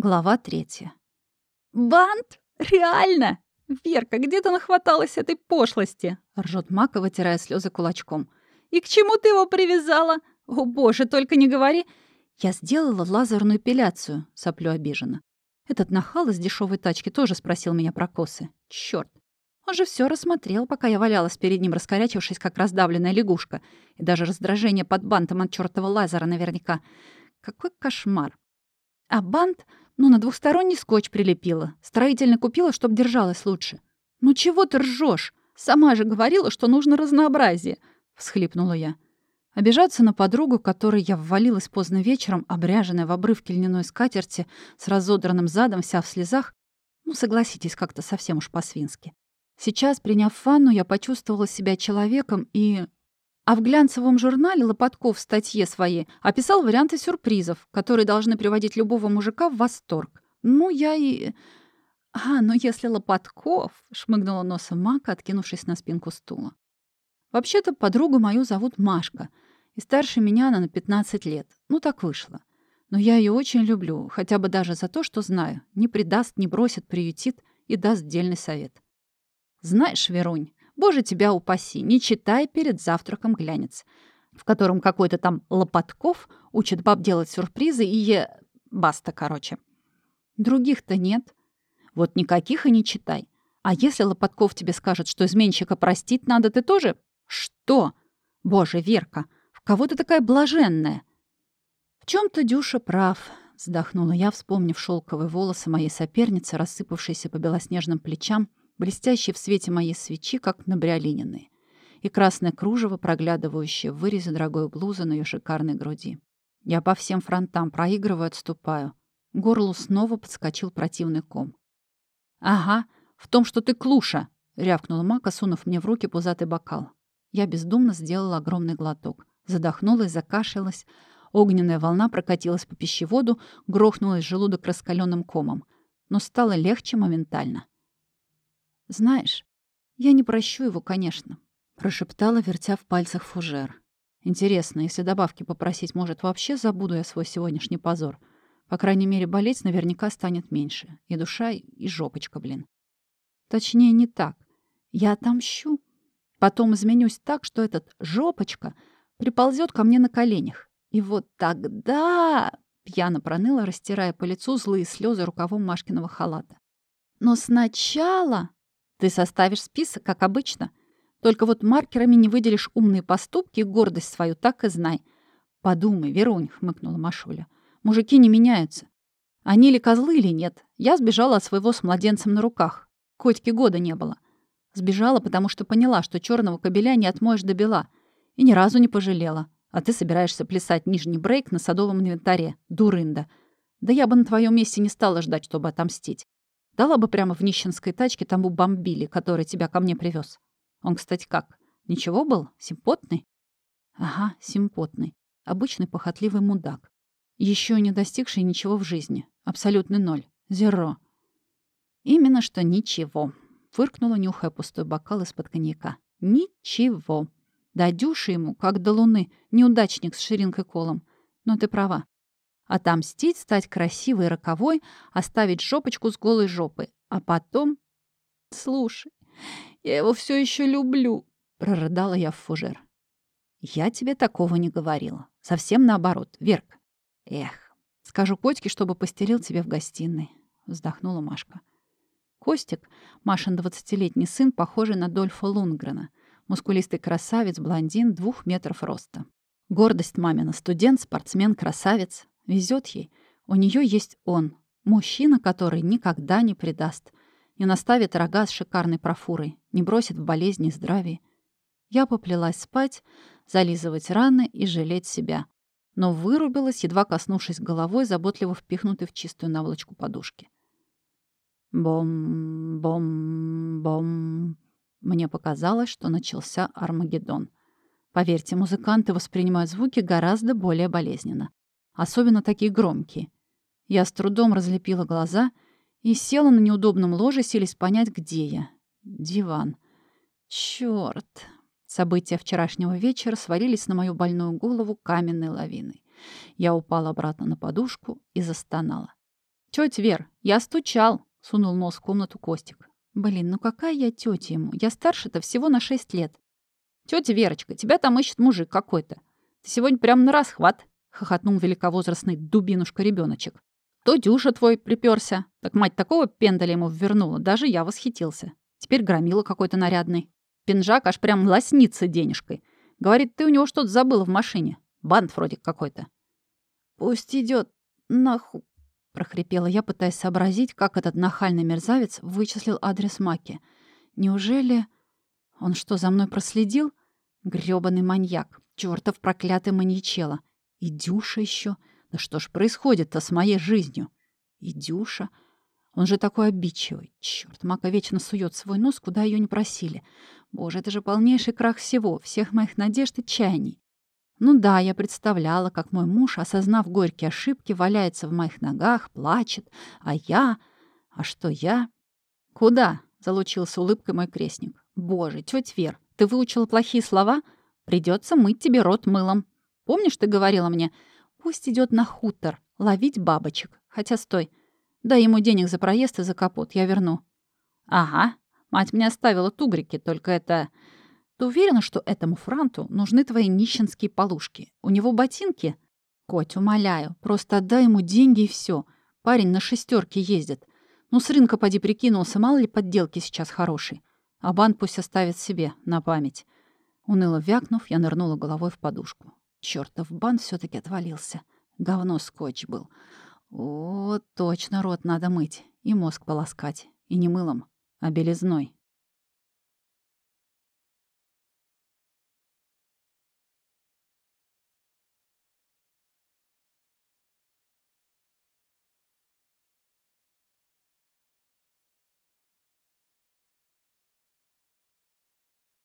Глава третья. «Бант? Реально? Верка, где ты нахваталась этой пошлости?» — ржет Мака, вытирая слезы кулачком. «И к чему ты его привязала? О, боже, только не говори!» «Я сделала лазерную эпиляцию», — соплю обиженно. Этот нахал из дешевой тачки тоже спросил меня про косы. Чёрт. Он же все рассмотрел, пока я валялась перед ним, раскорячившись, как раздавленная лягушка. И даже раздражение под бантом от чёртова лазера наверняка. Какой кошмар. А бант ну, на двухсторонний скотч прилепила. Строительно купила, чтоб держалась лучше. «Ну чего ты ржешь? Сама же говорила, что нужно разнообразие!» — всхлипнула я. Обижаться на подругу, которой я ввалилась поздно вечером, обряженная в обрывке льняной скатерти, с разодранным задом, вся в слезах, ну, согласитесь, как-то совсем уж по-свински. Сейчас, приняв ванну, я почувствовала себя человеком и а в глянцевом журнале Лопатков в статье своей описал варианты сюрпризов, которые должны приводить любого мужика в восторг. Ну, я и... «А, ну если Лопатков...» — шмыгнула носом Мака, откинувшись на спинку стула. «Вообще-то подругу мою зовут Машка, и старше меня она на 15 лет. Ну, так вышло. Но я ее очень люблю, хотя бы даже за то, что знаю. Не предаст, не бросит, приютит и даст дельный совет. Знаешь, Верунь, Боже тебя упаси, не читай перед завтраком глянец, в котором какой-то там Лопатков учит баб делать сюрпризы и е... Баста, короче. Других-то нет. Вот никаких и не читай. А если Лопатков тебе скажет, что изменщика простить надо, ты тоже? Что? Боже, Верка, в кого ты такая блаженная? В чем то Дюша прав, вздохнула я, вспомнив шелковые волосы моей соперницы, рассыпавшиеся по белоснежным плечам, блестящие в свете моей свечи, как набриолиненные, и красное кружево, проглядывающее в вырезе дорогой блузы на ее шикарной груди. Я по всем фронтам проигрываю, отступаю. Горлу снова подскочил противный ком. «Ага, в том, что ты клуша!» — рявкнула Мака, сунув мне в руки пузатый бокал. Я бездумно сделала огромный глоток. Задохнулась, закашлялась. Огненная волна прокатилась по пищеводу, грохнулась желудок раскаленным комом. Но стало легче моментально. «Знаешь, я не прощу его, конечно», — прошептала, вертя в пальцах фужер. «Интересно, если добавки попросить, может, вообще забуду я свой сегодняшний позор? По крайней мере, болеть наверняка станет меньше. И душа, и жопочка, блин. Точнее, не так. Я отомщу. Потом изменюсь так, что этот жопочка приползет ко мне на коленях. И вот тогда...» Пьяно проныла, растирая по лицу злые слезы рукавом Машкиного халата. «Но сначала...» Ты составишь список, как обычно. Только вот маркерами не выделишь умные поступки и гордость свою, так и знай. Подумай, Верунь, хмыкнула Машуля. Мужики не меняются. Они ли козлы, или нет. Я сбежала от своего с младенцем на руках. Котики года не было. Сбежала, потому что поняла, что черного кобеля не отмоешь до бела. И ни разу не пожалела. А ты собираешься плясать нижний брейк на садовом инвентаре. Дурында. Да я бы на твоем месте не стала ждать, чтобы отомстить. Дала бы прямо в нищенской тачке тому бомбили, который тебя ко мне привез. Он, кстати, как? Ничего был? Симпотный? Ага, симпотный. Обычный похотливый мудак. Еще не достигший ничего в жизни. Абсолютный ноль. Зеро. Именно что ничего. Фыркнула, нюхая пустой бокал из-под коньяка. Ничего. Да дюши ему, как до луны, неудачник с ширинкой колом. Но ты права. Отомстить, стать красивой и роковой, оставить жопочку с голой жопой. А потом... «Слушай, я его все еще люблю», — прорыдала я в фужер. «Я тебе такого не говорила. Совсем наоборот, Верка. Эх, скажу Котьке, чтобы постелил тебе в гостиной», — вздохнула Машка. Костик, Машин двадцатилетний сын, похожий на Дольфа Лунгрена, мускулистый красавец, блондин, двух метров роста. Гордость мамина, студент, спортсмен, красавец. Везет ей. У нее есть он. Мужчина, который никогда не предаст. Не наставит рога с шикарной профурой. Не бросит в болезни и здравии. Я поплелась спать, зализывать раны и жалеть себя. Но вырубилась, едва коснувшись головой, заботливо впихнутой в чистую наволочку подушки. Бом-бом-бом. Мне показалось, что начался Армагеддон. Поверьте, музыканты воспринимают звуки гораздо более болезненно особенно такие громкие. Я с трудом разлепила глаза и села на неудобном ложе, селись понять, где я. Диван. Чёрт! События вчерашнего вечера свалились на мою больную голову каменной лавиной. Я упала обратно на подушку и застонала. Тетя Вер, я стучал, сунул нос в комнату Костик. Блин, ну какая я тетя ему? Я старше-то всего на шесть лет. Тетя Верочка, тебя там ищет мужик какой-то. Ты сегодня прям на расхват, хохотнул великовозрастный дубинушка ребеночек. То Дюша твой приперся. Так мать такого пендаля ему ввернула, даже я восхитился. Теперь громила какой-то нарядный. Пинжак аж прям лоснится денежкой. Говорит, ты у него что-то забыла в машине. Бант вроде какой-то. Пусть идет нахуй прохрипела я, пытаясь сообразить, как этот нахальный мерзавец вычислил адрес Маки. Неужели... Он что, за мной проследил? Грёбаный маньяк. Чёртов проклятый маньячела. И Дюша еще. Да что ж происходит-то с моей жизнью? И Дюша... Он же такой обидчивый. Чёрт, Мака вечно сует свой нос, куда ее не просили. Боже, это же полнейший крах всего, всех моих надежд и чаяний. Ну да, я представляла, как мой муж, осознав горькие ошибки, валяется в моих ногах, плачет, а я... А что я? Куда? Залучился улыбкой мой крестник. Боже, тетя Вер, ты выучила плохие слова? Придется мыть тебе рот мылом. Помнишь, ты говорила мне, пусть идет на хутор, ловить бабочек. Хотя стой, дай ему денег за проезд и за капот, я верну. Ага, мать мне оставила тугрики, только это... Ты уверена, что этому франту нужны твои нищенские полушки? У него ботинки? Коть, умоляю, просто отдай ему деньги и все. Парень на шестерке ездит. Ну, с рынка поди прикинулся, мало ли подделки сейчас хорошие. А бан пусть оставит себе, на память. Уныло вякнув, я нырнула головой в подушку. Чёртов бан все таки отвалился. Говно скотч был. О, точно рот надо мыть. И мозг полоскать. И не мылом, а белизной.